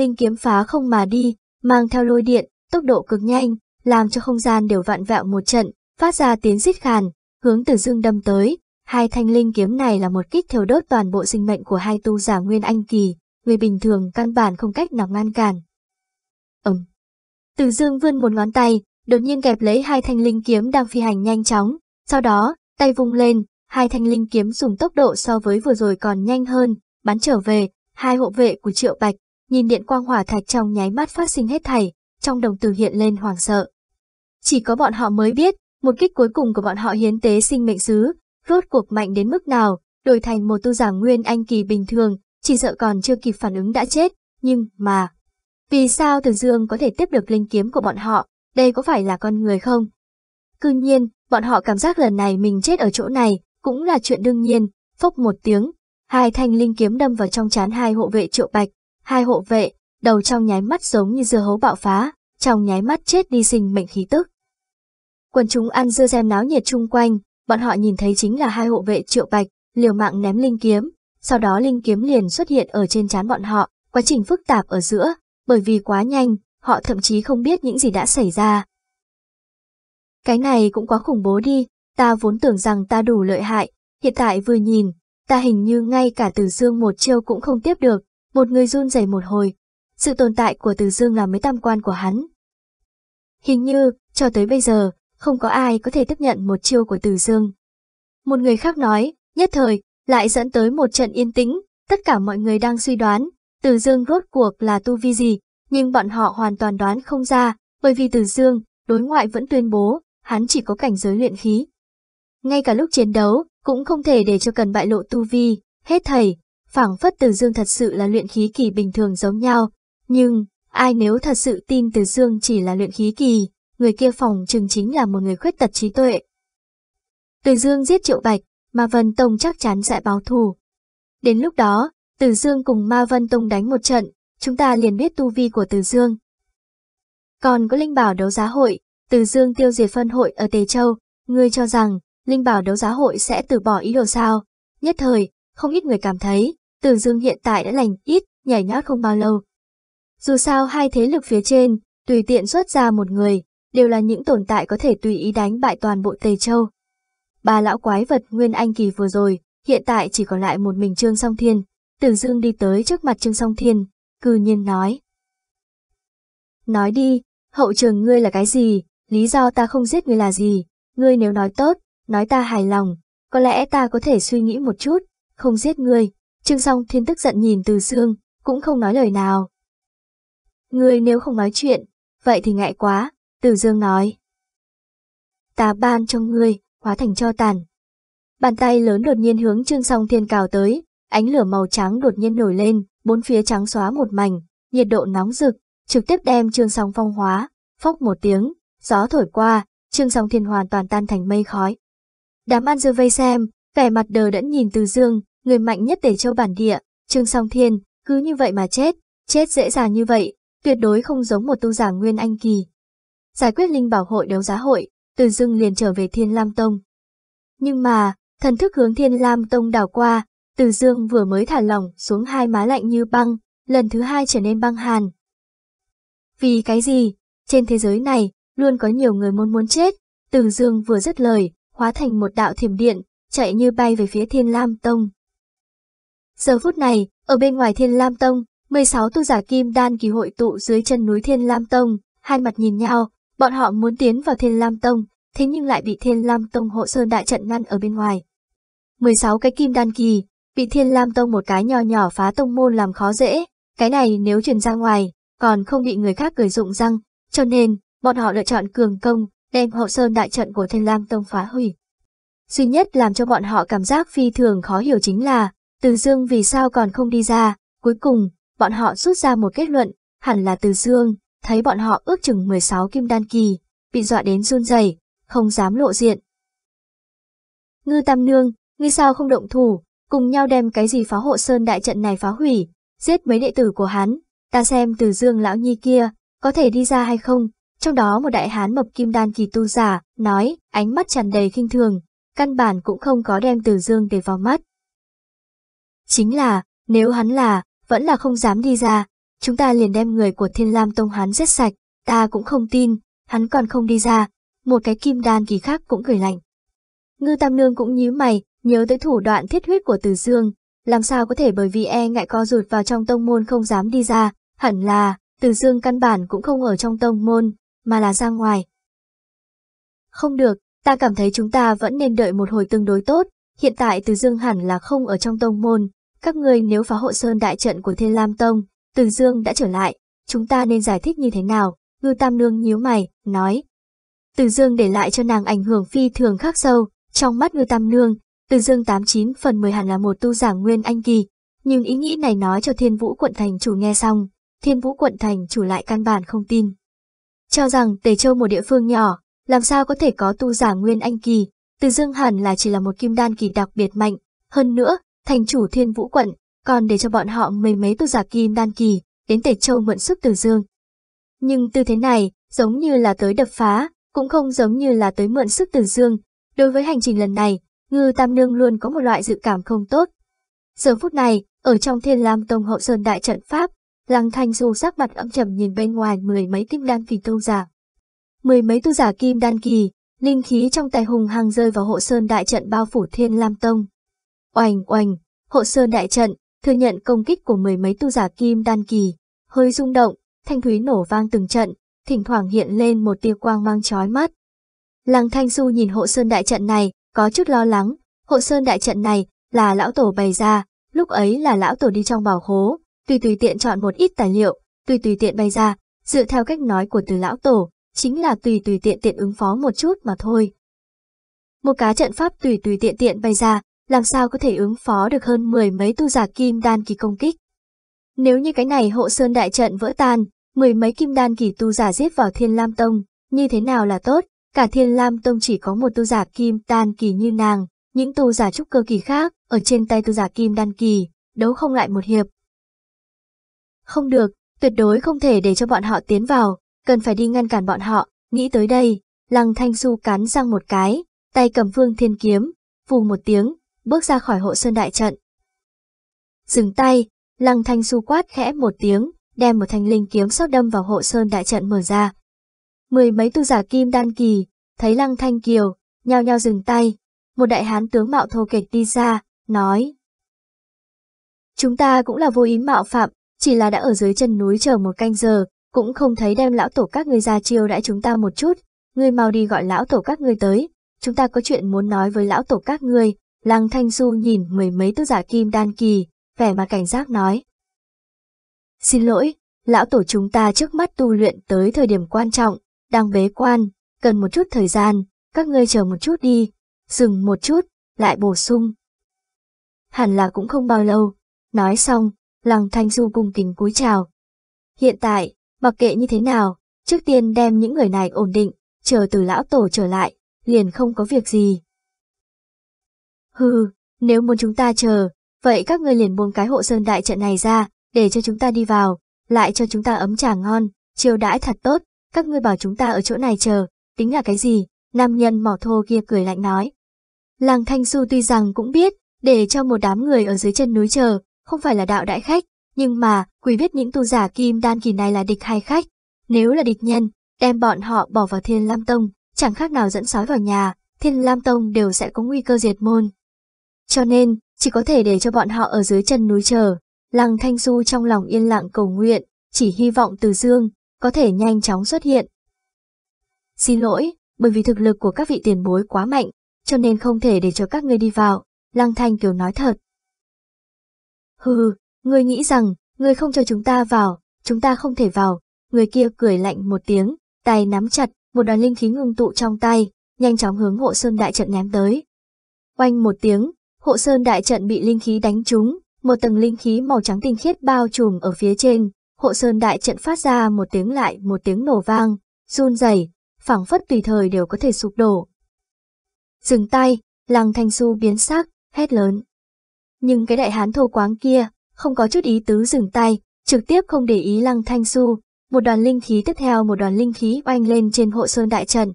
linh kiếm phá không mà đi, mang theo lôi điện, tốc độ cực nhanh, làm cho không gian đều vạn vẹo một trận, phát ra tiếng rít khàn, hướng từ dương đâm tới. Hai thanh linh kiếm này là một kích thiêu đốt toàn bộ sinh mệnh của hai tu giả nguyên anh kỳ, người bình thường căn bản không cách nào ngăn cản. Ừm. Từ dương vươn một ngón tay, đột nhiên kẹp lấy hai thanh linh kiếm đang phi hành nhanh chóng, sau đó, tay vung lên, hai thanh linh kiếm dùng tốc độ so với vừa rồi còn nhanh hơn, bắn trở về, hai hộ vệ của Triệu Bạch, nhìn điện quang hỏa thạch trong nháy mắt phát sinh hết thảy, trong đồng tử hiện lên hoảng sợ. Chỉ có bọn họ mới biết, một kích cuối cùng của bọn họ hiến tế sinh mệnh sứ, rốt cuộc mạnh đến mức nào, đổi thành một tu giả nguyên anh kỳ bình thường, chỉ sợ còn chưa kịp phản ứng đã chết, nhưng mà... Vì sao Từ Dương có thể tiếp được linh kiếm của bọn họ, đây có phải là con người không? Cư nhiên, bọn họ cảm giác lần này mình chết ở chỗ này, cũng là chuyện đương nhiên, phốc một tiếng, hai thanh linh kiếm đâm vào trong chán hai hộ vệ triệu bạch, hai hộ vệ, đầu trong nháy mắt giống như dưa hấu bạo phá, trong nháy mắt chết đi sinh mệnh khí tức. Quần chúng ăn dưa xem náo nhiệt chung quanh, bọn họ nhìn thấy chính là hai hộ vệ triệu bạch, liều mạng ném linh kiếm, sau đó linh kiếm liền xuất hiện ở trên trán bọn họ, quá trình phức tạp ở giữa, bởi vì quá nhanh, họ thậm chí không biết những gì đã xảy ra. Cái này cũng quá khủng bố đi, ta vốn tưởng rằng ta đủ lợi hại, hiện tại vừa nhìn, ta hình như ngay cả Từ Dương một chiêu cũng không tiếp được, một người run rẩy một hồi. Sự tồn tại của Từ Dương là mấy tam quan của hắn. Hình như, cho tới bây giờ, không có ai có thể tiếp nhận một chiêu của Từ Dương. Một người khác nói, nhất thời, lại dẫn tới một trận yên tĩnh, tất cả mọi người đang suy đoán, Từ Dương rốt cuộc là tu vi gì, nhưng bọn họ hoàn toàn đoán không ra, bởi vì Từ Dương, đối ngoại vẫn tuyên bố, hắn chỉ có cảnh giới luyện khí. Ngay cả lúc chiến đấu, cũng không thể để cho cần bại lộ tu vi, hết thầy, phảng phất Từ Dương thật sự là luyện khí kỳ bình thường giống nhau, nhưng, ai nếu thật sự tin Từ Dương chỉ là luyện khí kỳ, người kia phòng chừng chính là một người khuyết tật trí tuệ. Từ Dương giết Triệu Bạch, Ma Vân Tông chắc chắn sẽ báo thù. Đến lúc đó, Từ Dương cùng Ma Vân Tông đánh một trận, chúng ta liền biết tu vi của Từ Dương. Còn có Linh Bảo đấu giá hội, Từ Dương tiêu diệt phân hội ở Tề Châu, ngươi cho rằng Linh Bảo đấu giá hội sẽ từ bỏ ý đồ sao? Nhất thời, không ít người cảm thấy, từ Dương hiện tại đã lành ít, nhảy nhót không bao lâu. Dù sao hai thế lực phía trên, tùy tiện xuất ra một người, đều là những tồn tại có thể tùy ý đánh bại toàn bộ Tề Châu. Ba lão quái vật Nguyên Anh Kỳ vừa rồi, hiện tại chỉ còn lại một mình Trương Song Thiên. Từ Dương đi tới trước mặt Trương Song Thiên, cư nhiên nói. Nói đi, hậu trường ngươi là cái gì, lý do ta không giết ngươi là gì, ngươi nếu nói tốt, nói ta hài lòng, có lẽ ta có thể suy nghĩ một chút, không giết ngươi. Trương Song Thiên tức giận nhìn Từ Dương, cũng không nói lời nào. Ngươi nếu không nói chuyện, vậy thì ngại quá, Từ Dương nói. Ta ban cho ngươi, hóa thành cho tàn. Bàn tay lớn đột nhiên hướng Trương Song Thiên cào tới, ánh lửa màu trắng đột nhiên nổi lên, bốn phía trắng xóa một mảnh, nhiệt độ nóng rực, trực tiếp đem Trương Song phong hóa, phốc một tiếng, gió thổi qua, Trương Song Thiên hoàn toàn tan thành mây khói. Đám ăn dưa vây xem, vẻ mặt đờ đẫn nhìn Từ Dương, người mạnh nhất Tề Châu bản địa, Trương Song Thiên, cứ như vậy mà chết, chết dễ dàng như vậy, tuyệt đối không giống một tu giả nguyên anh kỳ. Giải quyết linh bảo hội đấu giá hội, Từ Dương liền trở về Thiên Lam Tông. Nhưng mà, thần thức hướng Thiên Lam Tông đảo qua, Từ Dương vừa mới thả lỏng xuống hai má lạnh như băng, lần thứ hai trở nên băng hàn. Vì cái gì? Trên thế giới này, luôn có nhiều người muốn muốn chết. Từ Dương vừa dứt lời, hóa thành một đạo thiểm điện, chạy như bay về phía Thiên Lam Tông. Giờ phút này, ở bên ngoài Thiên Lam Tông, 16 tu giả kim đan kỳ hội tụ dưới chân núi Thiên Lam Tông, hai mặt nhìn nhau, bọn họ muốn tiến vào Thiên Lam Tông, thế nhưng lại bị Thiên Lam Tông hộ sơn đại trận ngăn ở bên ngoài. 16 cái kim đan kỳ, bị Thiên Lam Tông một cái nhỏ nhỏ phá tông môn làm khó dễ, cái này nếu truyền ra ngoài, còn không bị người khác cười dụng răng, cho nên, bọn họ lựa chọn cường công, đem hộ sơn đại trận của Thiên Lam Tông phá hủy. Duy nhất làm cho bọn họ cảm giác phi thường khó hiểu chính là, từ Dương vì sao còn không đi ra, cuối cùng, bọn họ rút ra một kết luận, hẳn là Từ Dương, thấy bọn họ ước chừng 16 kim đan kỳ, bị dọa đến run rẩy, không dám lộ diện. Ngư Tam Nương, ngươi sao không động thủ, cùng nhau đem cái gì phá hộ sơn đại trận này phá hủy, giết mấy đệ tử của hắn, ta xem Từ Dương lão nhi kia, có thể đi ra hay không, trong đó một đại hán mập kim đan kỳ tu giả, nói, ánh mắt tràn đầy khinh thường, căn bản cũng không có đem từ dương để vào mắt. Chính là, nếu hắn là, vẫn là không dám đi ra, chúng ta liền đem người của Thiên Lam Tông hắn giết sạch, ta cũng không tin, hắn còn không đi ra. Một cái kim đan kỳ khác cũng cười lạnh. Ngư Tam Nương cũng nhíu mày, nhớ tới thủ đoạn thiết huyết của Từ Dương, làm sao có thể bởi vì e ngại co rụt vào trong tông môn không dám đi ra, hẳn là, Từ Dương căn bản cũng không ở trong tông môn, mà là ra ngoài. Không được, ta cảm thấy chúng ta vẫn nên đợi một hồi tương đối tốt, hiện tại Từ Dương hẳn là không ở trong tông môn, các ngươi nếu phá hộ sơn đại trận của Thiên Lam Tông, Từ Dương đã trở lại, chúng ta nên giải thích như thế nào, Ngư Tam Nương nhíu mày, nói. Từ Dương để lại cho nàng ảnh hưởng phi thường khắc sâu, trong mắt Ngư Tam Nương, Từ Dương 89 phần 10 hẳn là một tu giả nguyên anh kỳ, nhưng ý nghĩ này nói cho Thiên Vũ quận thành chủ nghe xong, Thiên Vũ quận thành chủ lại căn bản không tin. Cho rằng Tề Châu một địa phương nhỏ, làm sao có thể có tu giả nguyên anh kỳ, Từ Dương hẳn là chỉ là một kim đan kỳ đặc biệt mạnh, hơn nữa, thành chủ Thiên Vũ quận, còn để cho bọn họ mấy mấy tu giả kim đan kỳ, đến Tề Châu mượn sức Từ Dương. Nhưng tư thế này, giống như là tới đập phá, cũng không giống như là tới mượn sức Từ Dương. Đối với hành trình lần này, Ngư Tam Nương luôn có một loại dự cảm không tốt. Giờ phút này, ở trong Thiên Lam Tông hậu sơn đại trận pháp, Lăng Thanh Du sắc mặt âm trầm nhìn bên ngoài mười mấy kim đan kỳ tu giả. Mười mấy tu giả kim đan kỳ, linh khí trong tay hùng hăng rơi vào hộ sơn đại trận bao phủ Thiên Lam Tông. Oanh oanh, hộ sơn đại trận, thừa nhận công kích của mười mấy tu giả kim đan kỳ, hơi rung động, thanh thúy nổ vang từng trận, thỉnh thoảng hiện lên một tia quang mang chói mắt. Lăng Thanh Du nhìn hộ sơn đại trận này, có chút lo lắng, hộ sơn đại trận này là lão tổ bày ra, lúc ấy là lão tổ đi trong bảo hố, tùy tùy tiện chọn một ít tài liệu, tùy tùy tiện bày ra, dựa theo cách nói của từ lão tổ, chính là tùy tùy tiện tiện ứng phó một chút mà thôi. Một cá trận pháp tùy tùy tiện tiện bày ra, làm sao có thể ứng phó được hơn mười mấy tu giả kim đan kỳ công kích. Nếu như cái này hộ sơn đại trận vỡ tan, mười mấy kim đan kỳ tu giả giết vào Thiên Lam Tông, như thế nào là tốt, cả Thiên Lam Tông chỉ có một tu giả kim đan kỳ như nàng, những tu giả trúc cơ kỳ khác, ở trên tay tu giả kim đan kỳ, đấu không lại một hiệp. Không được, tuyệt đối không thể để cho bọn họ tiến vào, cần phải đi ngăn cản bọn họ, nghĩ tới đây, Lăng Thanh Su cắn răng một cái, tay cầm phương thiên kiếm, phù một tiếng, bước ra khỏi hộ sơn đại trận. Dừng tay, Lăng Thanh Su quát khẽ một tiếng, đem một thanh linh kiếm sắc đâm vào hộ sơn đại trận mở ra. Mười mấy tu giả kim đan kỳ, thấy Lăng Thanh Kiều, nhao nhao dừng tay, một đại hán tướng mạo thô kệch đi ra, nói. Chúng ta cũng là vô ý mạo phạm, chỉ là đã ở dưới chân núi chờ một canh giờ, cũng không thấy đem lão tổ các ngươi ra chiêu đãi chúng ta một chút, ngươi mau đi gọi lão tổ các ngươi tới, chúng ta có chuyện muốn nói với lão tổ các ngươi, Lăng Thanh Du nhìn mười mấy tu giả kim đan kỳ, vẻ mặt cảnh giác nói. Xin lỗi, lão tổ chúng ta trước mắt tu luyện tới thời điểm quan trọng, đang bế quan, cần một chút thời gian, các ngươi chờ một chút đi, dừng một chút, lại bổ sung. Hẳn là cũng không bao lâu, nói xong, Lăng Thanh Du cung kính cúi chào. Hiện tại, mặc kệ như thế nào, trước tiên đem những người này ổn định, chờ từ lão tổ trở lại, liền không có việc gì. Hừ, nếu muốn chúng ta chờ, vậy các ngươi liền buông cái hộ sơn đại trận này ra, để cho chúng ta đi vào, lại cho chúng ta ấm trà ngon, chiêu đãi thật tốt, các ngươi bảo chúng ta ở chỗ này chờ, tính là cái gì? Nam nhân mỏ thô kia cười lạnh nói. Làng Thanh Xu tuy rằng cũng biết, để cho một đám người ở dưới chân núi chờ, không phải là đạo đại khách, nhưng mà, quý biết những tu giả kim đan kỳ này là địch hay khách. Nếu là địch nhân, đem bọn họ bỏ vào Thiên Lam Tông, chẳng khác nào dẫn sói vào nhà, Thiên Lam Tông đều sẽ có nguy cơ diệt môn. Cho nên, chỉ có thể để cho bọn họ ở dưới chân núi chờ. Lăng Thanh Du trong lòng yên lặng cầu nguyện, chỉ hy vọng Từ Dương có thể nhanh chóng xuất hiện. Xin lỗi, bởi vì thực lực của các vị tiền bối quá mạnh, cho nên không thể để cho các ngươi đi vào, Lăng Thanh Kiều nói thật. Hừ, ngươi nghĩ rằng, ngươi không cho chúng ta vào, chúng ta không thể vào, người kia cười lạnh một tiếng, tay nắm chặt, một đoàn linh khí ngưng tụ trong tay, nhanh chóng hướng hộ sơn đại trận ném tới. Oanh một tiếng, hộ sơn đại trận bị linh khí đánh trúng, một tầng linh khí màu trắng tinh khiết bao trùm ở phía trên, hộ sơn đại trận phát ra một tiếng lại một tiếng nổ vang, run rẩy, phảng phất tùy thời đều có thể sụp đổ. Dừng tay, lăng thanh su biến sắc, hét lớn. Nhưng cái đại hán thô quáng kia, không có chút ý tứ dừng tay, trực tiếp không để ý lăng thanh su, một đoàn linh khí tiếp theo một đoàn linh khí oanh lên trên hộ sơn đại trận.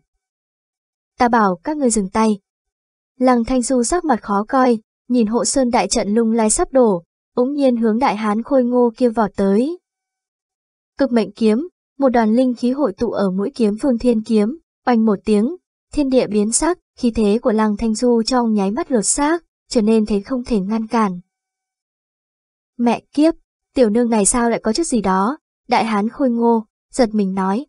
Ta bảo các người dừng tay. Lăng thanh Du sắc mặt khó coi, nhìn hộ sơn đại trận lung lai sắp đổ, ống nhiên hướng đại hán khôi ngô kia vọt tới. Cực mệnh kiếm, một đoàn linh khí hội tụ ở mũi kiếm phương thiên kiếm, oanh một tiếng, thiên địa biến sắc, khí thế của lăng thanh du trong nháy mắt lột xác, trở nên thấy không thể ngăn cản. Mẹ kiếp, tiểu nương này sao lại có chút gì đó, đại hán khôi ngô, giật mình nói.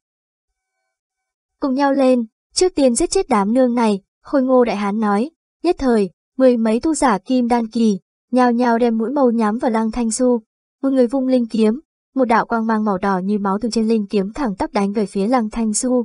Cùng nhau lên, trước tiên giết chết đám nương này, khôi ngô đại hán nói, nhất thời, mười mấy tu giả kim đan kỳ, nhào nhào đem mũi màu nhắm vào lăng thanh du, một người vung linh kiếm, một đạo quang mang màu đỏ như máu từ trên linh kiếm thẳng tắp đánh về phía lăng thanh du.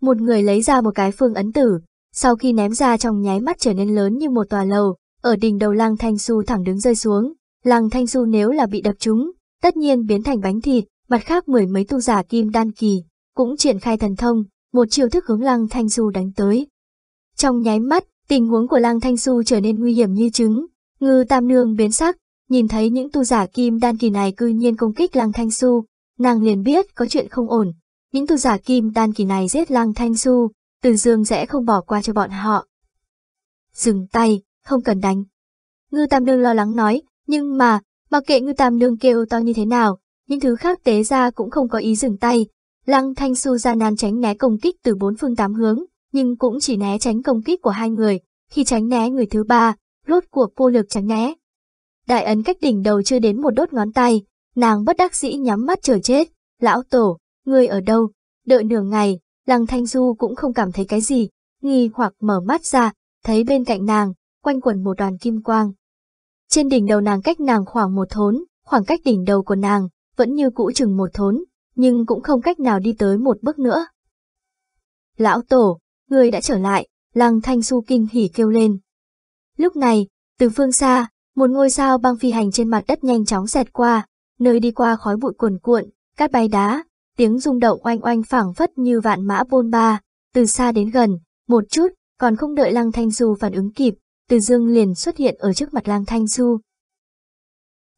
Một người lấy ra một cái phương ấn tử, sau khi ném ra trong nháy mắt trở nên lớn như một tòa lầu, ở đỉnh đầu lăng thanh du thẳng đứng rơi xuống. Lăng thanh du nếu là bị đập trúng, tất nhiên biến thành bánh thịt, mặt khác mười mấy tu giả kim đan kỳ, cũng triển khai thần thông, một chiêu thức hướng lăng thanh du đánh tới. Trong nháy mắt, tình huống của lăng thanh Su trở nên nguy hiểm như trứng, ngư tam nương biến sắc, nhìn thấy những tu giả kim đan kỳ này cư nhiên công kích lăng thanh su, nàng liền biết có chuyện không ổn. Những tu giả kim đan kỳ này giết lăng thanh su, từ dương sẽ không bỏ qua cho bọn họ. Dừng tay, không cần đánh. Ngư tam nương lo lắng nói, nhưng mà, mặc kệ ngư tam nương kêu to như thế nào, những thứ khác tế ra cũng không có ý dừng tay. Lăng thanh su ra nan tránh né công kích từ bốn phương tám hướng, nhưng cũng chỉ né tránh công kích của hai người. Khi tránh né người thứ ba, rốt cuộc vô lực tránh né, Đại ấn cách đỉnh đầu chưa đến một đốt ngón tay, nàng bất đắc dĩ nhắm mắt chờ chết. Lão tổ, ngươi ở đâu? Đợi nửa ngày, lăng thanh du cũng không cảm thấy cái gì, nghi hoặc mở mắt ra, thấy bên cạnh nàng, quanh quẩn một đoàn kim quang. Trên đỉnh đầu nàng cách nàng khoảng một thốn, khoảng cách đỉnh đầu của nàng, vẫn như cũ chừng một thốn, nhưng cũng không cách nào đi tới một bước nữa. Lão tổ, ngươi đã trở lại, lăng thanh Xu kinh hỉ kêu lên. Lúc này, từ phương xa, một ngôi sao băng phi hành trên mặt đất nhanh chóng xẹt qua, nơi đi qua khói bụi cuồn cuộn, cát bay đá, tiếng rung động oanh oanh phảng phất như vạn mã bôn ba, từ xa đến gần, một chút, còn không đợi Lăng Thanh Du phản ứng kịp, Từ Dương liền xuất hiện ở trước mặt Lăng Thanh Du.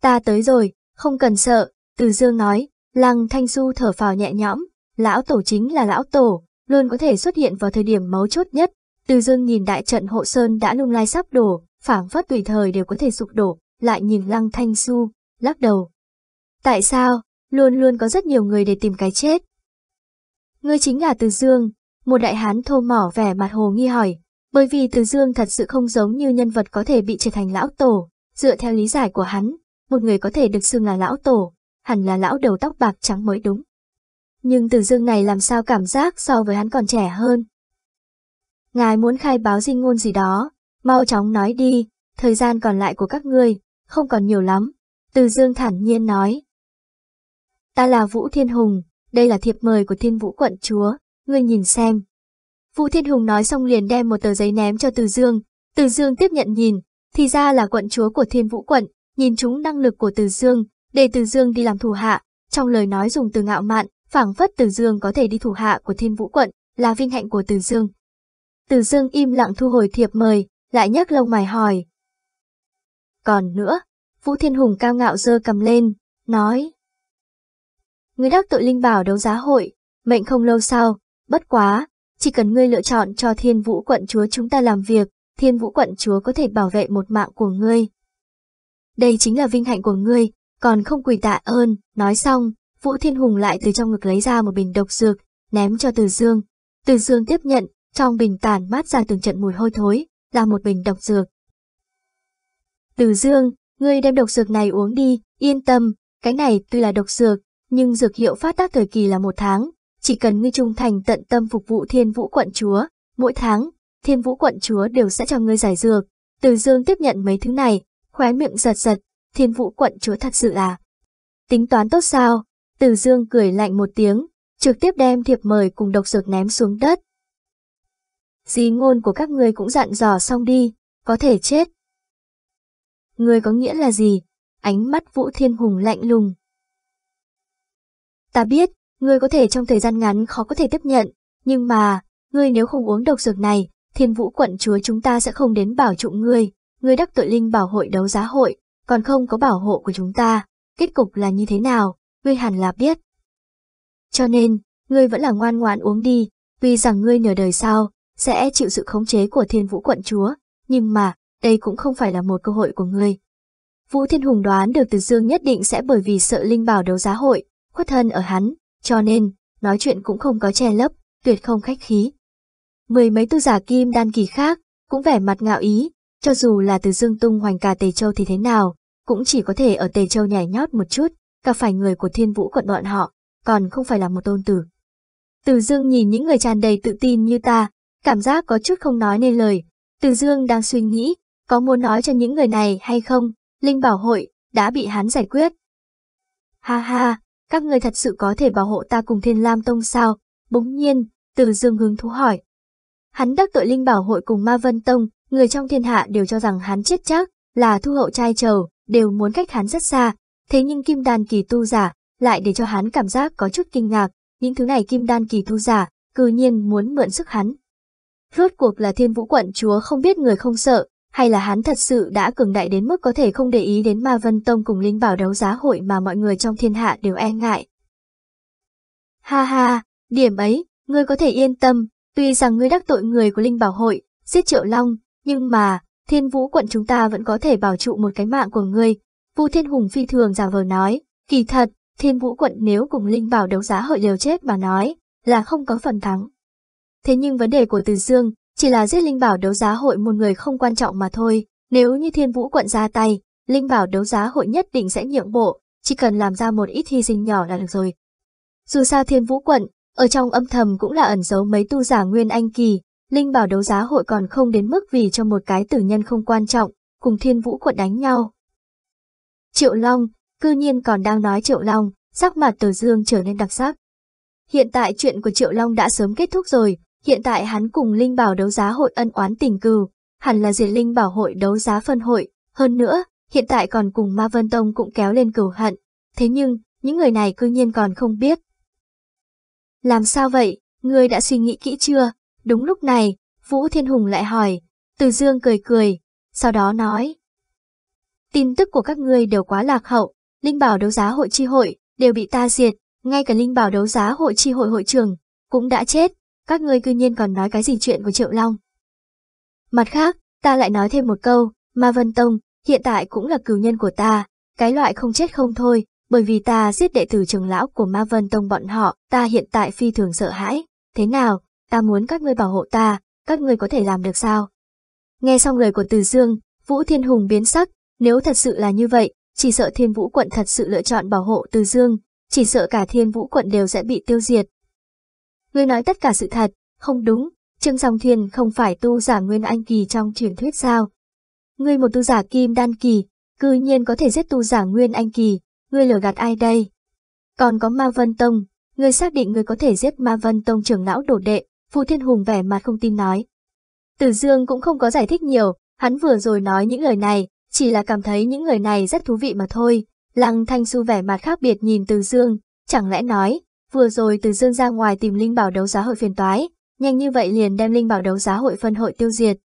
Ta tới rồi, không cần sợ, Từ Dương nói, Lăng Thanh Du thở phào nhẹ nhõm, lão tổ chính là lão tổ, luôn có thể xuất hiện vào thời điểm mấu chốt nhất. Từ Dương nhìn đại trận hộ sơn đã lung lai sắp đổ, phảng phất tùy thời đều có thể sụp đổ, lại nhìn Lăng Thanh Su, lắc đầu. Tại sao, luôn luôn có rất nhiều người để tìm cái chết? Ngươi chính là Từ Dương, một đại hán thô mỏ vẻ mặt hồ nghi hỏi, bởi vì Từ Dương thật sự không giống như nhân vật có thể bị trở thành lão tổ, dựa theo lý giải của hắn, một người có thể được xưng là lão tổ, hẳn là lão đầu tóc bạc trắng mới đúng. Nhưng Từ Dương này làm sao cảm giác so với hắn còn trẻ hơn. Ngài muốn khai báo di ngôn gì đó, Mau chóng nói đi, thời gian còn lại của các ngươi, không còn nhiều lắm. Từ dương thản nhiên nói. Ta là Vũ Thiên Hùng, đây là thiệp mời của thiên vũ quận chúa, ngươi nhìn xem. Vũ Thiên Hùng nói xong liền đem một tờ giấy ném cho Từ Dương. Từ Dương tiếp nhận nhìn, thì ra là quận chúa của thiên vũ quận, nhìn chúng năng lực của Từ Dương, để Từ Dương đi làm thủ hạ. Trong lời nói dùng từ ngạo mạn, phảng phất Từ Dương có thể đi thủ hạ của thiên vũ quận, là vinh hạnh của Từ Dương. Từ Dương im lặng thu hồi thiệp mời, lại nhắc lông mày hỏi. Còn nữa, Vũ Thiên Hùng cao ngạo dơ cầm lên, nói. Ngươi đắc tội linh bảo đấu giá hội, mệnh không lâu sau, bất quá, chỉ cần ngươi lựa chọn cho thiên vũ quận chúa chúng ta làm việc, thiên vũ quận chúa có thể bảo vệ một mạng của ngươi. Đây chính là vinh hạnh của ngươi, còn không quỳ tạ ơn, nói xong, Vũ Thiên Hùng lại từ trong ngực lấy ra một bình độc dược, ném cho Từ Dương. Từ Dương tiếp nhận, trong bình tản mát ra từng trận mùi hôi thối, là một bình độc dược. Từ dương, ngươi đem độc dược này uống đi, yên tâm, cái này tuy là độc dược, nhưng dược hiệu phát tác thời kỳ là một tháng, chỉ cần ngươi trung thành tận tâm phục vụ thiên vũ quận chúa, mỗi tháng, thiên vũ quận chúa đều sẽ cho ngươi giải dược. Từ dương tiếp nhận mấy thứ này, khóe miệng giật giật, thiên vũ quận chúa thật sự là. Tính toán tốt sao? Từ dương cười lạnh một tiếng, trực tiếp đem thiệp mời cùng độc dược ném xuống đất, Dí ngôn của các ngươi cũng dặn dò xong đi, có thể chết. Ngươi có nghĩa là gì? Ánh mắt Vũ Thiên Hùng lạnh lùng. Ta biết, ngươi có thể trong thời gian ngắn khó có thể tiếp nhận, nhưng mà, ngươi nếu không uống độc dược này, thiên vũ quận chúa chúng ta sẽ không đến bảo trụ ngươi, ngươi đắc tội linh bảo hội đấu giá hội, còn không có bảo hộ của chúng ta, kết cục là như thế nào, ngươi hẳn là biết. Cho nên, ngươi vẫn là ngoan ngoãn uống đi, tuy rằng ngươi nửa đời sau, sẽ chịu sự khống chế của thiên vũ quận chúa, nhưng mà, đây cũng không phải là một cơ hội của ngươi. Vũ Thiên Hùng đoán được Từ Dương nhất định sẽ bởi vì sợ Linh Bảo đấu giá hội, khuất thân ở hắn, cho nên, nói chuyện cũng không có che lấp, tuyệt không khách khí. Mười mấy tu giả kim đan kỳ khác, cũng vẻ mặt ngạo ý, cho dù là từ dương tung hoành cả Tề Châu thì thế nào, cũng chỉ có thể ở Tề Châu nhảy nhót một chút, gặp phải người của thiên vũ quận bọn họ, còn không phải là một tôn tử. Từ dương nhìn những người tràn đầy tự tin như ta, cảm giác có chút không nói nên lời. Từ dương đang suy nghĩ, có muốn nói cho những người này hay không, Linh Bảo Hội đã bị hắn giải quyết. Ha ha, các người thật sự có thể bảo hộ ta cùng Thiên Lam Tông sao? Bỗng nhiên, Từ Dương hứng thú hỏi. Hắn đắc tội Linh Bảo Hội cùng Ma Vân Tông, người trong thiên hạ đều cho rằng hắn chết chắc, là thu hậu trai trầu, đều muốn cách hắn rất xa. Thế nhưng Kim Đan kỳ tu giả, lại để cho hắn cảm giác có chút kinh ngạc, những thứ này Kim Đan kỳ tu giả, cư nhiên muốn mượn sức hắn. Rốt cuộc là thiên vũ quận chúa không biết người không sợ, hay là hắn thật sự đã cường đại đến mức có thể không để ý đến Ma Vân Tông cùng Linh Bảo đấu giá hội mà mọi người trong thiên hạ đều e ngại. Ha ha, điểm ấy, ngươi có thể yên tâm, tuy rằng ngươi đắc tội người của Linh Bảo hội, giết Triệu Long, nhưng mà, thiên vũ quận chúng ta vẫn có thể bảo trụ một cái mạng của ngươi. Vu Thiên Hùng phi thường giả vờ nói, kỳ thật, thiên vũ quận nếu cùng Linh Bảo đấu giá hội liều chết mà nói, là không có phần thắng. Thế nhưng vấn đề của Từ Dương chỉ là giết Linh Bảo đấu giá hội một người không quan trọng mà thôi, nếu như Thiên Vũ quận ra tay, Linh Bảo đấu giá hội nhất định sẽ nhượng bộ, chỉ cần làm ra một ít hy sinh nhỏ là được rồi. Dù sao Thiên Vũ quận, ở trong âm thầm cũng là ẩn giấu mấy tu giả nguyên anh kỳ, Linh Bảo đấu giá hội còn không đến mức vì cho một cái tử nhân không quan trọng, cùng Thiên Vũ quận đánh nhau. Triệu Long, cư nhiên còn đang nói Triệu Long, sắc mặt Từ Dương trở nên đặc sắc. Hiện tại chuyện của Triệu Long đã sớm kết thúc rồi, Hiện tại hắn cùng Linh Bảo đấu giá hội ân oán tình cừu, hẳn là diệt Linh Bảo hội đấu giá phân hội, hơn nữa, hiện tại còn cùng Ma Vân Tông cũng kéo lên cừu hận. Thế nhưng, những người này cư nhiên còn không biết. Làm sao vậy, ngươi đã suy nghĩ kỹ chưa? Đúng lúc này, Vũ Thiên Hùng lại hỏi, Từ Dương cười cười, sau đó nói. Tin tức của các ngươi đều quá lạc hậu, Linh Bảo đấu giá hội chi hội đều bị ta diệt, ngay cả Linh Bảo đấu giá hội chi hội hội trưởng cũng đã chết, các ngươi cư nhiên còn nói cái gì chuyện của Triệu Long. Mặt khác, ta lại nói thêm một câu, Ma Vân Tông, hiện tại cũng là cửu nhân của ta, cái loại không chết không thôi, bởi vì ta giết đệ tử trưởng lão của Ma Vân Tông bọn họ, ta hiện tại phi thường sợ hãi, thế nào, ta muốn các ngươi bảo hộ ta, các ngươi có thể làm được sao? Nghe xong lời của Từ Dương, Vũ Thiên Hùng biến sắc, nếu thật sự là như vậy, chỉ sợ Thiên Vũ quận thật sự lựa chọn bảo hộ Từ Dương, chỉ sợ cả Thiên Vũ quận đều sẽ bị tiêu diệt, Ngươi nói tất cả sự thật, không đúng, Trương Song Thiên không phải tu giả Nguyên Anh Kỳ trong truyền thuyết sao. Ngươi một tu giả Kim Đan Kỳ, cư nhiên có thể giết tu giả Nguyên Anh Kỳ, ngươi lừa gạt ai đây? Còn có Ma Vân Tông, ngươi xác định ngươi có thể giết Ma Vân Tông trưởng lão đổ đệ, Phu Thiên Hùng vẻ mặt không tin nói. Tử Dương cũng không có giải thích nhiều, hắn vừa rồi nói những lời này, chỉ là cảm thấy những người này rất thú vị mà thôi. Lăng Thanh Xu vẻ mặt khác biệt nhìn Từ Dương, chẳng lẽ nói, Vừa rồi từ dương ra ngoài tìm linh bảo đấu giá hội phiền toái, nhanh như vậy liền đem linh bảo đấu giá hội phân hội tiêu diệt.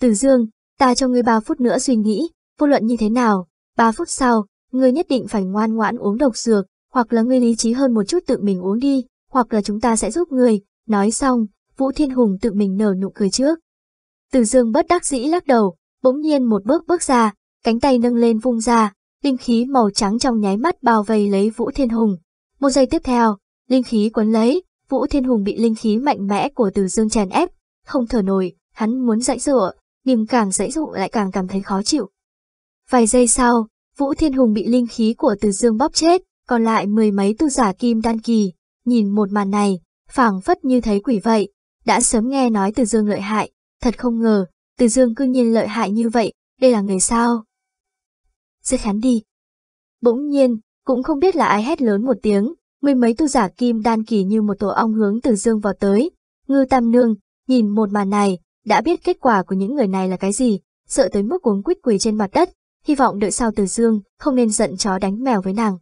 Từ dương, ta cho ngươi 3 phút nữa suy nghĩ, vô luận như thế nào, 3 phút sau, ngươi nhất định phải ngoan ngoãn uống độc dược, hoặc là ngươi lý trí hơn một chút tự mình uống đi, hoặc là chúng ta sẽ giúp ngươi. Nói xong, Vũ Thiên Hùng tự mình nở nụ cười trước. Từ dương bất đắc dĩ lắc đầu, bỗng nhiên một bước bước ra, cánh tay nâng lên vung ra, linh khí màu trắng trong nháy mắt bao vây lấy Vũ Thiên Hùng, một giây tiếp theo, linh khí quấn lấy, Vũ Thiên Hùng bị linh khí mạnh mẽ của Từ Dương chèn ép, không thở nổi, hắn muốn dãy dụa, nhưng càng dãy dụa lại càng cảm thấy khó chịu. Vài giây sau, Vũ Thiên Hùng bị linh khí của Từ Dương bóp chết, còn lại mười mấy tu giả kim đan kỳ, nhìn một màn này, phảng phất như thấy quỷ vậy, đã sớm nghe nói Từ Dương lợi hại, thật không ngờ, từ Dương cư nhiên lợi hại như vậy, đây là người sao? Giết hắn đi. Bỗng nhiên, cũng không biết là ai hét lớn một tiếng, mười mấy tu giả kim đan kỳ như một tổ ong hướng từ dương vào tới. Ngư Tam Nương, nhìn một màn này, đã biết kết quả của những người này là cái gì, sợ tới mức cuống quýt quỳ trên mặt đất, hy vọng đợi sau từ dương, không nên giận chó đánh mèo với nàng.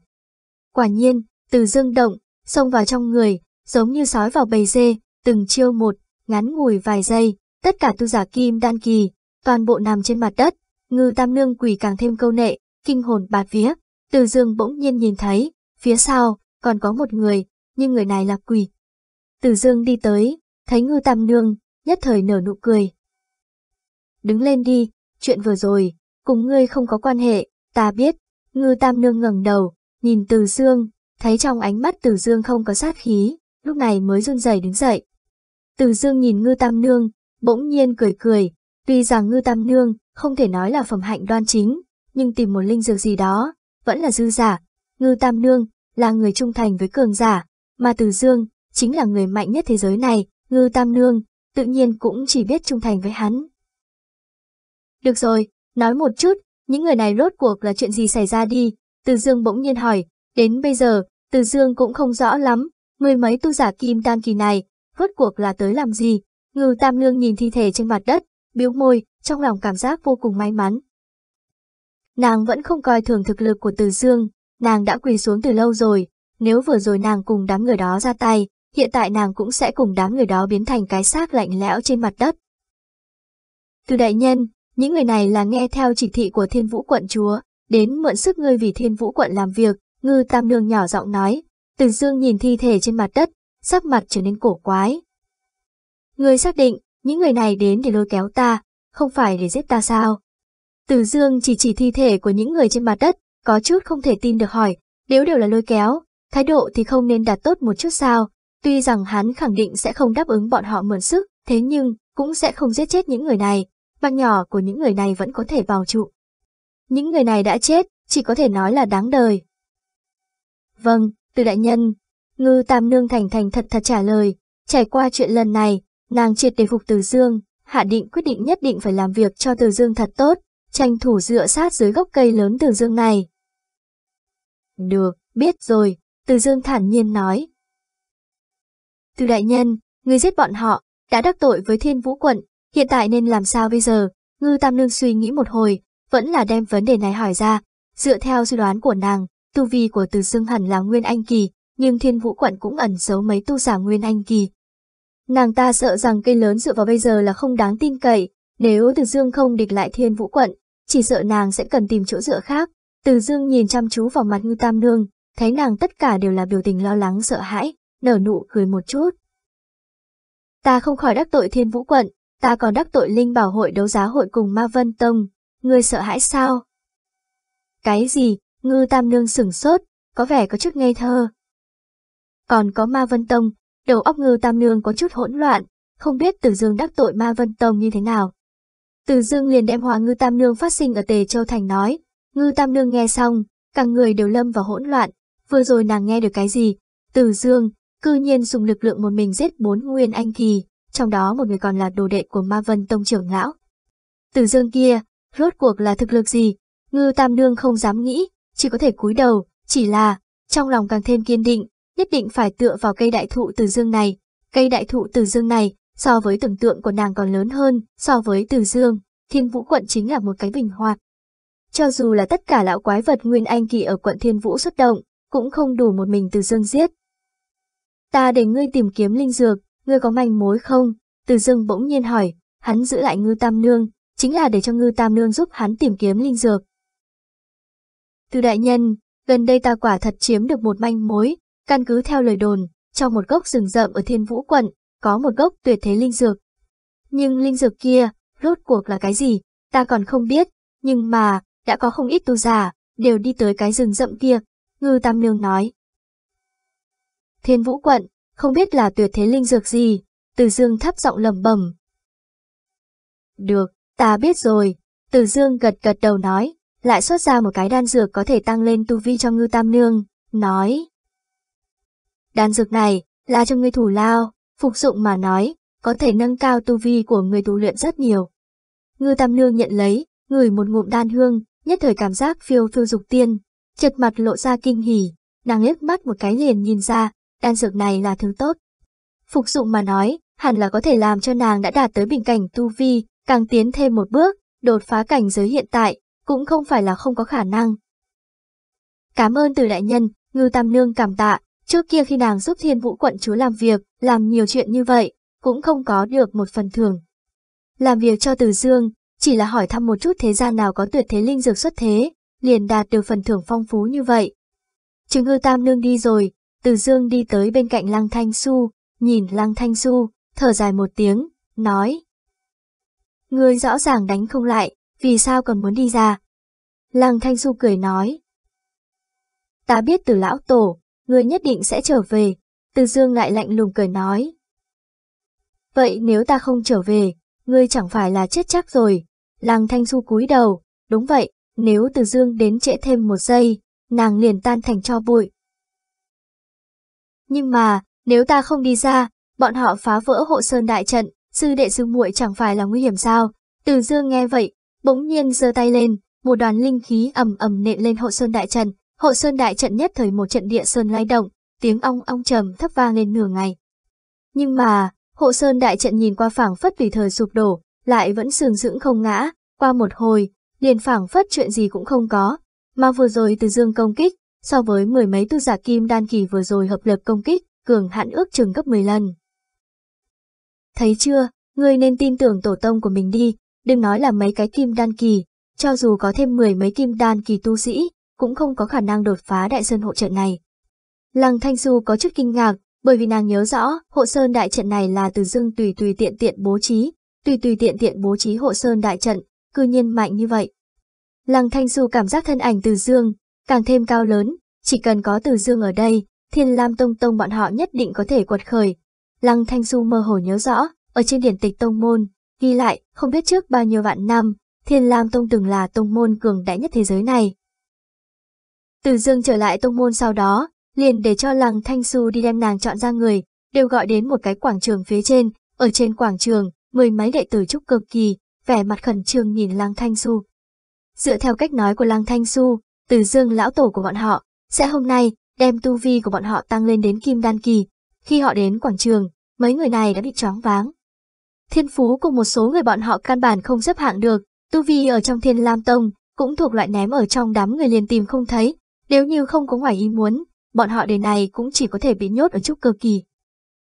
Quả nhiên, từ dương động, xông vào trong người, giống như sói vào bầy dê, từng chiêu một, ngắn ngủi vài giây, tất cả tu giả kim đan kỳ, toàn bộ nằm trên mặt đất, ngư tam nương quỳ càng thêm câu nệ, kinh hồn bạt vía, từ dương bỗng nhiên nhìn thấy, phía sau, còn có một người, nhưng người này là quỷ. Từ dương đi tới, thấy ngư tam nương, nhất thời nở nụ cười. Đứng lên đi, chuyện vừa rồi, cùng ngươi không có quan hệ, ta biết, ngư tam nương ngẩng đầu, nhìn từ dương, thấy trong ánh mắt Từ Dương không có sát khí, lúc này mới run rẩy đứng dậy. Từ Dương nhìn Ngư Tam Nương, bỗng nhiên cười cười, tuy rằng Ngư Tam Nương không thể nói là phẩm hạnh đoan chính, nhưng tìm một linh dược gì đó, vẫn là dư giả. Ngư Tam Nương là người trung thành với cường giả, mà Từ Dương chính là người mạnh nhất thế giới này, Ngư Tam Nương tự nhiên cũng chỉ biết trung thành với hắn. Được rồi, nói một chút, những người này rốt cuộc là chuyện gì xảy ra đi, Từ Dương bỗng nhiên hỏi, đến bây giờ, Từ Dương cũng không rõ lắm, mười mấy tu giả kim đan kỳ này, rốt cuộc là tới làm gì, ngư tam nương nhìn thi thể trên mặt đất, biếu môi, trong lòng cảm giác vô cùng may mắn. Nàng vẫn không coi thường thực lực của Từ Dương, nàng đã quỳ xuống từ lâu rồi, nếu vừa rồi nàng cùng đám người đó ra tay, hiện tại nàng cũng sẽ cùng đám người đó biến thành cái xác lạnh lẽo trên mặt đất. Từ đại nhân, những người này là nghe theo chỉ thị của thiên vũ quận chúa, đến mượn sức ngươi vì thiên vũ quận làm việc, ngư tam nương nhỏ giọng nói, từ dương nhìn thi thể trên mặt đất, sắc mặt trở nên cổ quái. Ngươi xác định, những người này đến để lôi kéo ta, không phải để giết ta sao? Từ dương chỉ chỉ thi thể của những người trên mặt đất, có chút không thể tin được hỏi, nếu đều là lôi kéo, thái độ thì không nên đạt tốt một chút sao? Tuy rằng hắn khẳng định sẽ không đáp ứng bọn họ mượn sức, thế nhưng cũng sẽ không giết chết những người này, băng nhỏ của những người này vẫn có thể bảo trụ. Những người này đã chết, chỉ có thể nói là đáng đời. Vâng, từ đại nhân, ngư tam nương thành thành thật thật trả lời, trải qua chuyện lần này, nàng triệt để phục từ dương, hạ định quyết định nhất định phải làm việc cho từ dương thật tốt, tranh thủ dựa sát dưới gốc cây lớn từ dương này. Được, biết rồi, từ dương thản nhiên nói. Từ đại nhân, người giết bọn họ, đã đắc tội với thiên vũ quận, hiện tại nên làm sao bây giờ? Ngư Tam Nương suy nghĩ một hồi, vẫn là đem vấn đề này hỏi ra. Dựa theo suy đoán của nàng, tu vi của Từ Dương hẳn là Nguyên Anh Kỳ, nhưng thiên vũ quận cũng ẩn giấu mấy tu giả Nguyên Anh Kỳ. Nàng ta sợ rằng cây lớn dựa vào bây giờ là không đáng tin cậy, nếu Từ Dương không địch lại thiên vũ quận, chỉ sợ nàng sẽ cần tìm chỗ dựa khác. Từ Dương nhìn chăm chú vào mặt Ngư Tam Nương, thấy nàng tất cả đều là biểu tình lo lắng sợ hãi, nở nụ cười một chút. Ta không khỏi đắc tội thiên vũ quận, ta còn đắc tội linh bảo hội đấu giá hội cùng Ma Vân Tông, ngươi sợ hãi sao? Cái gì, ngư tam nương sửng sốt, có vẻ có chút ngây thơ. Còn có Ma Vân Tông, đầu óc ngư tam nương có chút hỗn loạn, không biết Từ Dương đắc tội Ma Vân Tông như thế nào. Từ Dương liền đem hòa ngư tam nương phát sinh ở Tề Châu Thành nói, ngư tam nương nghe xong, cả người đều lâm vào hỗn loạn, vừa rồi nàng nghe được cái gì, Từ Dương, cư nhiên dùng lực lượng một mình giết bốn nguyên anh kỳ, trong đó một người còn là đồ đệ của Ma Vân Tông trưởng lão. Từ dương kia, rốt cuộc là thực lực gì? Ngư Tam Nương không dám nghĩ, chỉ có thể cúi đầu, chỉ là, trong lòng càng thêm kiên định, nhất định phải tựa vào cây đại thụ từ dương này. Cây đại thụ từ dương này, so với tưởng tượng của nàng còn lớn hơn, so với từ dương, thiên vũ quận chính là một cái bình hoạt. Cho dù là tất cả lão quái vật Nguyên Anh Kỳ ở quận Thiên Vũ xuất động, cũng không đủ một mình từ dương giết. Ta để ngươi tìm kiếm linh dược, ngươi có manh mối không? Từ dương bỗng nhiên hỏi, hắn giữ lại ngư tam nương, chính là để cho ngư tam nương giúp hắn tìm kiếm linh dược. Từ đại nhân, gần đây ta quả thật chiếm được một manh mối, căn cứ theo lời đồn, trong một gốc rừng rậm ở thiên vũ quận, có một gốc tuyệt thế linh dược. Nhưng linh dược kia, rốt cuộc là cái gì, ta còn không biết, nhưng mà, đã có không ít tu giả, đều đi tới cái rừng rậm kia, ngư tam nương nói. Thiên vũ quận, không biết là tuyệt thế linh dược gì, Từ Dương thấp giọng lầm bầm. Được, ta biết rồi, Từ Dương gật gật đầu nói, lại xuất ra một cái đan dược có thể tăng lên tu vi cho ngư tam nương, nói. Đan dược này, là cho người thủ lao, phục dụng mà nói, có thể nâng cao tu vi của người tu luyện rất nhiều. Ngư tam nương nhận lấy, ngửi một ngụm đan hương, nhất thời cảm giác phiêu phiêu dục tiên, chật mặt lộ ra kinh hỉ, nàng liếc mắt một cái liền nhìn ra, đan dược này là thứ tốt. Phục dụng mà nói, hẳn là có thể làm cho nàng đã đạt tới bình cảnh tu vi, càng tiến thêm một bước, đột phá cảnh giới hiện tại, cũng không phải là không có khả năng. Cảm ơn từ đại nhân, ngư tam nương cảm tạ, trước kia khi nàng giúp thiên vũ quận chúa làm việc, làm nhiều chuyện như vậy, cũng không có được một phần thưởng. Làm việc cho từ dương, chỉ là hỏi thăm một chút thế gian nào có tuyệt thế linh dược xuất thế, liền đạt được phần thưởng phong phú như vậy. Trừ ngư tam nương đi rồi, từ dương đi tới bên cạnh Lăng Thanh Su, nhìn Lăng Thanh Su, thở dài một tiếng, nói. Ngươi rõ ràng đánh không lại, vì sao còn muốn đi ra? Lăng Thanh Su cười nói. Ta biết từ lão tổ, ngươi nhất định sẽ trở về. Từ Dương lại lạnh lùng cười nói. Vậy nếu ta không trở về, ngươi chẳng phải là chết chắc rồi. Làng Thanh Du cúi đầu, đúng vậy, nếu Từ Dương đến trễ thêm một giây, nàng liền tan thành cho bụi. Nhưng mà, nếu ta không đi ra, bọn họ phá vỡ hộ sơn đại trận, sư đệ sư muội chẳng phải là nguy hiểm sao? Từ Dương nghe vậy, bỗng nhiên giơ tay lên, một đoàn linh khí ầm ầm nện lên hộ sơn đại trận, hộ sơn đại trận nhất thời một trận địa sơn lay động, tiếng ong ong trầm thấp vang lên nửa ngày. Nhưng mà, hộ sơn đại trận nhìn qua phảng phất tùy thời sụp đổ, lại vẫn sừng sững không ngã, qua một hồi, liền phảng phất chuyện gì cũng không có, mà vừa rồi từ dương công kích, so với mười mấy tu giả kim đan kỳ vừa rồi hợp lực công kích, cường hạn ước chừng gấp 10 lần. Thấy chưa, ngươi nên tin tưởng tổ tông của mình đi, đừng nói là mấy cái kim đan kỳ, cho dù có thêm mười mấy kim đan kỳ tu sĩ, cũng không có khả năng đột phá đại sơn hộ trận này. Lăng Thanh Du có chút kinh ngạc, bởi vì nàng nhớ rõ hộ sơn đại trận này là từ dưng tùy tùy tiện tiện bố trí, tùy tùy tiện tiện bố trí hộ sơn đại trận, cư nhiên mạnh như vậy. Lăng Thanh Du cảm giác thân ảnh từ dương, càng thêm cao lớn, chỉ cần có từ dương ở đây, thiên lam tông tông bọn họ nhất định có thể quật khởi. Lăng Thanh Du mơ hồ nhớ rõ, ở trên điển tịch tông môn, ghi lại, không biết trước bao nhiêu vạn năm, thiên lam tông từng là tông môn cường đại nhất thế giới này. Từ dương trở lại tông môn sau đó, liền để cho lăng Thanh Xu đi đem nàng chọn ra người, đều gọi đến một cái quảng trường phía trên, ở trên quảng trường, mười mấy đệ tử trúc cực kỳ, vẻ mặt khẩn trương nhìn lăng Thanh Xu. Dựa theo cách nói của lăng Thanh Xu, từ dương lão tổ của bọn họ, sẽ hôm nay đem tu vi của bọn họ tăng lên đến kim đan kỳ. Khi họ đến quảng trường, mấy người này đã bị choáng váng. Thiên phú cùng một số người bọn họ căn bản không xếp hạng được, tu vi ở trong thiên lam tông, cũng thuộc loại ném ở trong đám người liền tìm không thấy, nếu như không có ngoài ý muốn, bọn họ đến này cũng chỉ có thể bị nhốt ở trúc cơ kỳ.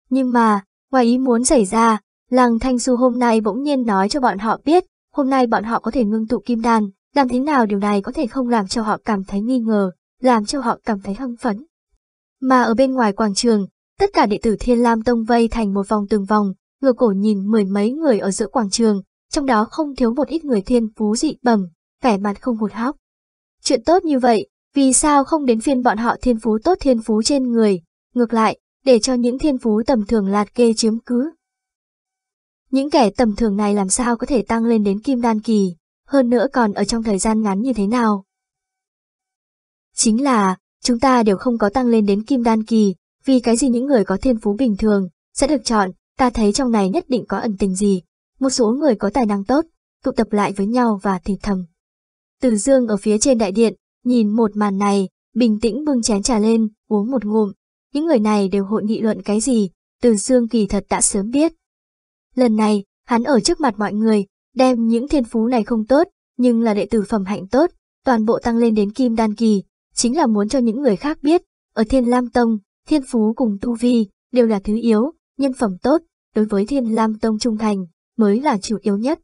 Nhưng mà, ngoài ý muốn xảy ra, Lăng Thanh Du hôm nay bỗng nhiên nói cho bọn họ biết, hôm nay bọn họ có thể ngưng tụ kim đan, làm thế nào điều này có thể không làm cho họ cảm thấy nghi ngờ, làm cho họ cảm thấy hưng phấn. Mà ở bên ngoài quảng trường, tất cả đệ tử Thiên Lam Tông vây thành một vòng từng vòng, ngửa cổ nhìn mười mấy người ở giữa quảng trường, trong đó không thiếu một ít người thiên phú dị bẩm, vẻ mặt không hụt hóc. Chuyện tốt như vậy, vì sao không đến phiên bọn họ thiên phú tốt thiên phú trên người, ngược lại, để cho những thiên phú tầm thường lạt kê chiếm cứ. Những kẻ tầm thường này làm sao có thể tăng lên đến kim đan kỳ, hơn nữa còn ở trong thời gian ngắn như thế nào. Chính là, chúng ta đều không có tăng lên đến kim đan kỳ, vì cái gì những người có thiên phú bình thường, sẽ được chọn, ta thấy trong này nhất định có ẩn tình gì. Một số người có tài năng tốt, tụ tập lại với nhau và thì thầm. Từ dương ở phía trên đại điện, nhìn một màn này, bình tĩnh bưng chén trà lên, uống một ngụm. Những người này đều hội nghị luận cái gì, từ dương kỳ thật đã sớm biết. Lần này, hắn ở trước mặt mọi người, đem những thiên phú này không tốt, nhưng là đệ tử phẩm hạnh tốt, toàn bộ tăng lên đến kim đan kỳ, chính là muốn cho những người khác biết, ở Thiên Lam Tông, thiên phú cùng tu vi, đều là thứ yếu, nhân phẩm tốt, đối với Thiên Lam Tông trung thành, mới là chủ yếu nhất.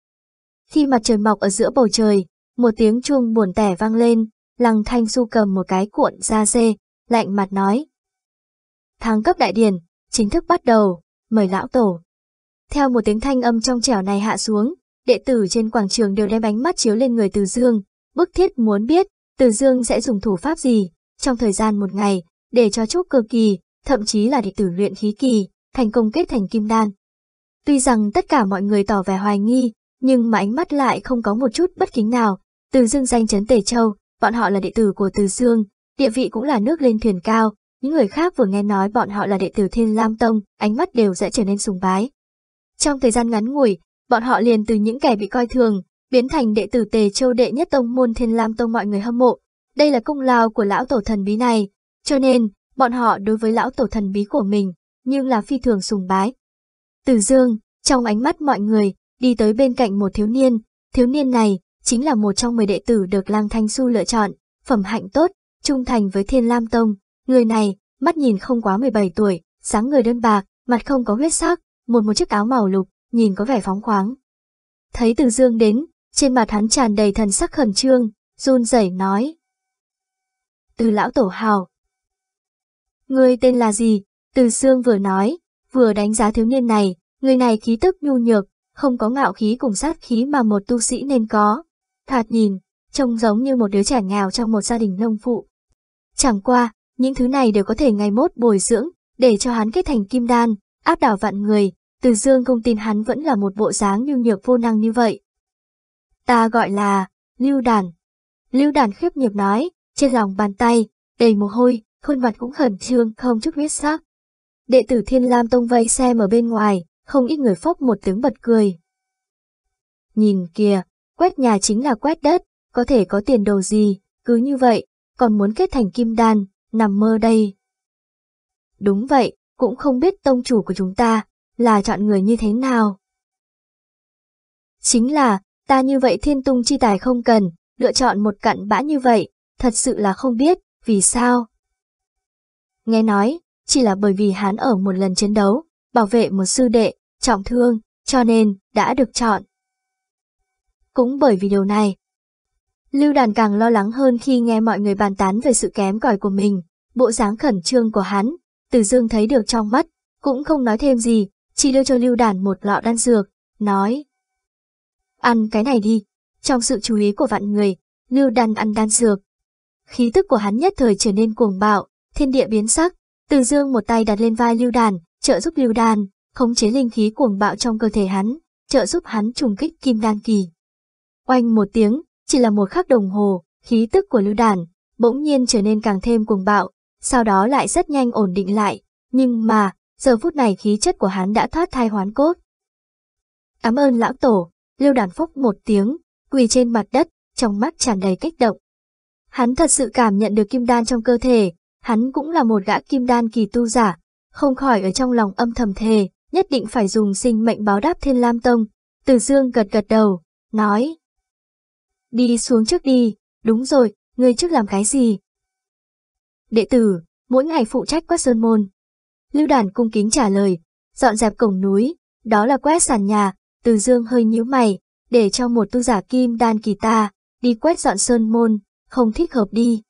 Khi mặt trời mọc ở giữa bầu trời, một tiếng chuông buồn tẻ vang lên, Lăng Thanh Du cầm một cái cuộn da dê, lạnh mặt nói. Thắng cấp đại điển, chính thức bắt đầu, mời lão tổ. Theo một tiếng thanh âm trong trẻo này hạ xuống, đệ tử trên quảng trường đều đem ánh mắt chiếu lên người Từ Dương, bức thiết muốn biết, Từ Dương sẽ dùng thủ pháp gì, trong thời gian một ngày, để cho chúc cơ kỳ, thậm chí là đệ tử luyện khí kỳ, thành công kết thành kim đan. Tuy rằng tất cả mọi người tỏ vẻ hoài nghi, nhưng mà ánh mắt lại không có một chút bất kính nào. Từ Dương danh chấn Tề Châu, bọn họ là đệ tử của Từ Dương, địa vị cũng là nước lên thuyền cao. Những người khác vừa nghe nói bọn họ là đệ tử Thiên Lam Tông, ánh mắt đều sẽ trở nên sùng bái. Trong thời gian ngắn ngủi, bọn họ liền từ những kẻ bị coi thường, biến thành đệ tử Tề Châu đệ nhất tông môn Thiên Lam Tông mọi người hâm mộ. Đây là công lao của lão tổ thần bí này, cho nên, bọn họ đối với lão tổ thần bí của mình, nhưng là phi thường sùng bái. Từ dương, trong ánh mắt mọi người, đi tới bên cạnh một thiếu niên, thiếu niên này, chính là một trong 10 đệ tử được Lang Thanh Su lựa chọn, phẩm hạnh tốt, trung thành với Thiên Lam Tông. Người này, mắt nhìn không quá 17 tuổi, sáng người đơn bạc, mặt không có huyết sắc, một một chiếc áo màu lục, nhìn có vẻ phóng khoáng. Thấy Từ Dương đến, trên mặt hắn tràn đầy thần sắc khẩn trương, run rẩy nói. Từ lão tổ hào. người tên là gì? Từ Dương vừa nói, vừa đánh giá thiếu niên này, người này khí tức nhu nhược, không có ngạo khí cùng sát khí mà một tu sĩ nên có. Thoạt nhìn, trông giống như một đứa trẻ nghèo trong một gia đình nông phụ. Chẳng qua, những thứ này đều có thể ngày mốt bồi dưỡng, để cho hắn kết thành kim đan, áp đảo vạn người, từ dương không tin hắn vẫn là một bộ dáng như nhược vô năng như vậy. Ta gọi là, lưu đàn. Lưu đàn khiếp nhược nói, trên lòng bàn tay, đầy mồ hôi, khuôn mặt cũng khẩn trương không chút huyết sắc. Đệ tử Thiên Lam Tông vây xem ở bên ngoài, không ít người phốc một tiếng bật cười. Nhìn kìa, quét nhà chính là quét đất, có thể có tiền đồ gì, cứ như vậy, còn muốn kết thành kim đan, nằm mơ đây. Đúng vậy, cũng không biết tông chủ của chúng ta, là chọn người như thế nào. Chính là, ta như vậy thiên tung chi tài không cần, lựa chọn một cặn bã như vậy, thật sự là không biết, vì sao. Nghe nói, chỉ là bởi vì hắn ở một lần chiến đấu, bảo vệ một sư đệ, trọng thương, cho nên, đã được chọn. Cũng bởi vì điều này, Lưu đàn càng lo lắng hơn khi nghe mọi người bàn tán về sự kém cỏi của mình, bộ dáng khẩn trương của hắn, từ dương thấy được trong mắt, cũng không nói thêm gì, chỉ đưa cho lưu đàn một lọ đan dược, nói. Ăn cái này đi, trong sự chú ý của vạn người, lưu đàn ăn đan dược. Khí tức của hắn nhất thời trở nên cuồng bạo, thiên địa biến sắc, từ dương một tay đặt lên vai lưu đàn, trợ giúp lưu đàn, khống chế linh khí cuồng bạo trong cơ thể hắn, trợ giúp hắn trùng kích kim đan kỳ. Oanh một tiếng, chỉ là một khắc đồng hồ, khí tức của lưu đàn, bỗng nhiên trở nên càng thêm cuồng bạo, sau đó lại rất nhanh ổn định lại, nhưng mà, giờ phút này khí chất của hắn đã thoát thai hoán cốt. Cảm ơn lão tổ, lưu đàn phúc một tiếng, quỳ trên mặt đất, trong mắt tràn đầy kích động. Hắn thật sự cảm nhận được kim đan trong cơ thể, hắn cũng là một gã kim đan kỳ tu giả, không khỏi ở trong lòng âm thầm thề, nhất định phải dùng sinh mệnh báo đáp thiên lam tông. Từ dương gật gật đầu, nói. Đi xuống trước đi, đúng rồi, ngươi trước làm cái gì? Đệ tử, mỗi ngày phụ trách quét sơn môn. Lưu đàn cung kính trả lời, dọn dẹp cổng núi, đó là quét sàn nhà, từ dương hơi nhíu mày, để cho một tu giả kim đan kỳ ta, đi quét dọn sơn môn, không thích hợp đi.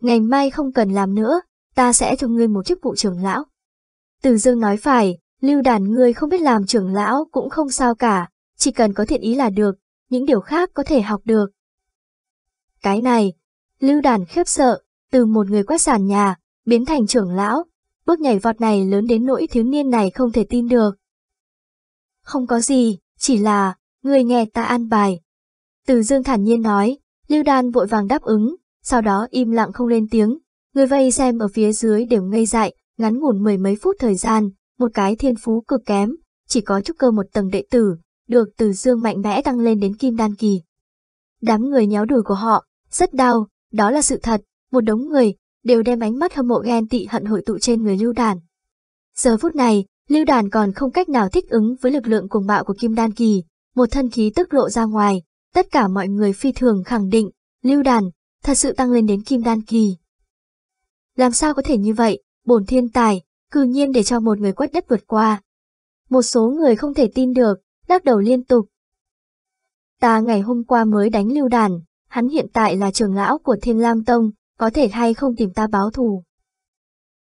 Ngày mai không cần làm nữa, ta sẽ cho ngươi một chức vụ trưởng lão. Từ dương nói phải, lưu đàn ngươi không biết làm trưởng lão cũng không sao cả, chỉ cần có thiện ý là được, những điều khác có thể học được. Cái này, lưu đàn khiếp sợ, từ một người quét sàn nhà, biến thành trưởng lão, bước nhảy vọt này lớn đến nỗi thiếu niên này không thể tin được. Không có gì, chỉ là, người nghe ta an bài. Từ dương thản nhiên nói, lưu đàn vội vàng đáp ứng, sau đó im lặng không lên tiếng, người vây xem ở phía dưới đều ngây dại, ngắn ngủn mười mấy phút thời gian, một cái thiên phú cực kém, chỉ có chút cơ một tầng đệ tử, được từ dương mạnh mẽ tăng lên đến kim đan kỳ. Đám người nhéo đùi của họ, rất đau, đó là sự thật, một đống người, đều đem ánh mắt hâm mộ ghen tị hận hội tụ trên người lưu đàn. Giờ phút này, lưu đàn còn không cách nào thích ứng với lực lượng cuồng bạo của kim đan kỳ, một thân khí tức lộ ra ngoài, tất cả mọi người phi thường khẳng định, lưu đàn, thật sự tăng lên đến kim đan kỳ. Làm sao có thể như vậy, bổn thiên tài, cư nhiên để cho một người quét đất vượt qua. Một số người không thể tin được, lắc đầu liên tục. Ta ngày hôm qua mới đánh lưu đàn, hắn hiện tại là trưởng lão của Thiên Lam Tông, có thể hay không tìm ta báo thù.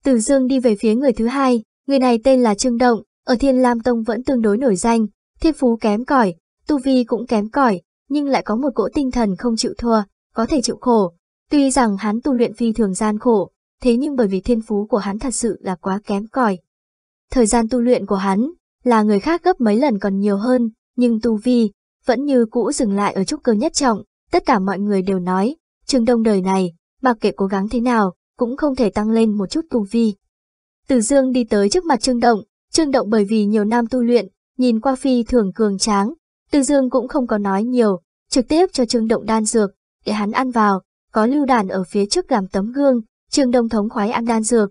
Từ Dương đi về phía người thứ hai, người này tên là Trương Động, ở Thiên Lam Tông vẫn tương đối nổi danh, thiên phú kém cỏi, tu vi cũng kém cỏi, nhưng lại có một cỗ tinh thần không chịu thua, có thể chịu khổ. Tuy rằng hắn tu luyện phi thường gian khổ, thế nhưng bởi vì thiên phú của hắn thật sự là quá kém cỏi. Thời gian tu luyện của hắn là người khác gấp mấy lần còn nhiều hơn, nhưng tu vi vẫn như cũ dừng lại ở trúc cơ nhất trọng, tất cả mọi người đều nói, Trương Đông đời này, mặc kệ cố gắng thế nào, cũng không thể tăng lên một chút tu vi. Từ Dương đi tới trước mặt Trương Động, Trương Động bởi vì nhiều năm tu luyện, nhìn qua phi thường cường tráng, Từ Dương cũng không có nói nhiều, trực tiếp cho Trương Động đan dược, để hắn ăn vào, có lưu đàn ở phía trước làm tấm gương, Trương Đông thống khoái ăn đan dược,